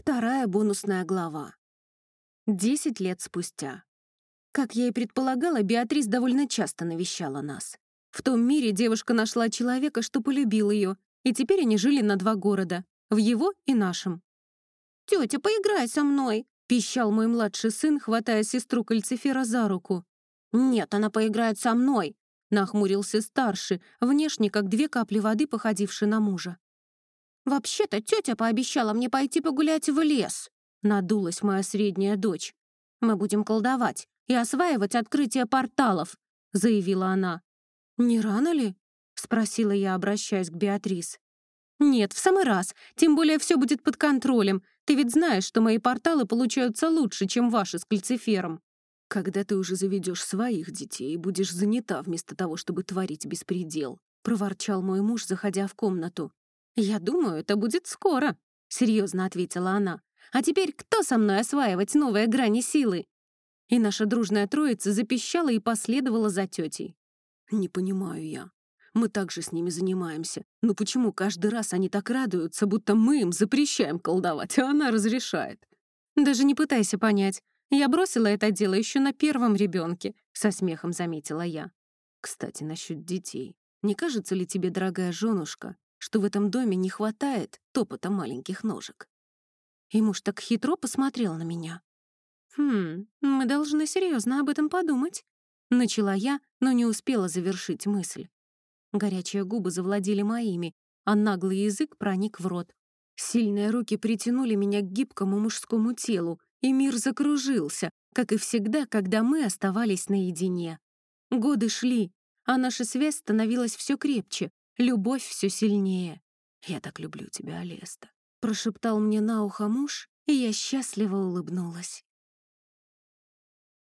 Вторая бонусная глава. Десять лет спустя. Как я и предполагала, Беатрис довольно часто навещала нас. В том мире девушка нашла человека, что полюбил ее, и теперь они жили на два города — в его и нашем. «Тетя, поиграй со мной!» — пищал мой младший сын, хватая сестру Кальцифера за руку. «Нет, она поиграет со мной!» — нахмурился старший, внешне как две капли воды, походивший на мужа. «Вообще-то тетя пообещала мне пойти погулять в лес», — надулась моя средняя дочь. «Мы будем колдовать и осваивать открытие порталов», — заявила она. «Не рано ли?» — спросила я, обращаясь к Беатрис. «Нет, в самый раз. Тем более все будет под контролем. Ты ведь знаешь, что мои порталы получаются лучше, чем ваши с кальцифером». «Когда ты уже заведешь своих детей и будешь занята вместо того, чтобы творить беспредел», — проворчал мой муж, заходя в комнату. «Я думаю, это будет скоро», — серьезно ответила она. «А теперь кто со мной осваивать новые грани силы?» И наша дружная троица запищала и последовала за тетей. «Не понимаю я. Мы также с ними занимаемся. Но почему каждый раз они так радуются, будто мы им запрещаем колдовать, а она разрешает?» «Даже не пытайся понять. Я бросила это дело еще на первом ребенке», — со смехом заметила я. «Кстати, насчет детей. Не кажется ли тебе, дорогая женушка, что в этом доме не хватает топота маленьких ножек. И муж так хитро посмотрел на меня. «Хм, мы должны серьезно об этом подумать», — начала я, но не успела завершить мысль. Горячие губы завладели моими, а наглый язык проник в рот. Сильные руки притянули меня к гибкому мужскому телу, и мир закружился, как и всегда, когда мы оставались наедине. Годы шли, а наша связь становилась все крепче, Любовь все сильнее. «Я так люблю тебя, Алеста», — прошептал мне на ухо муж, и я счастливо улыбнулась.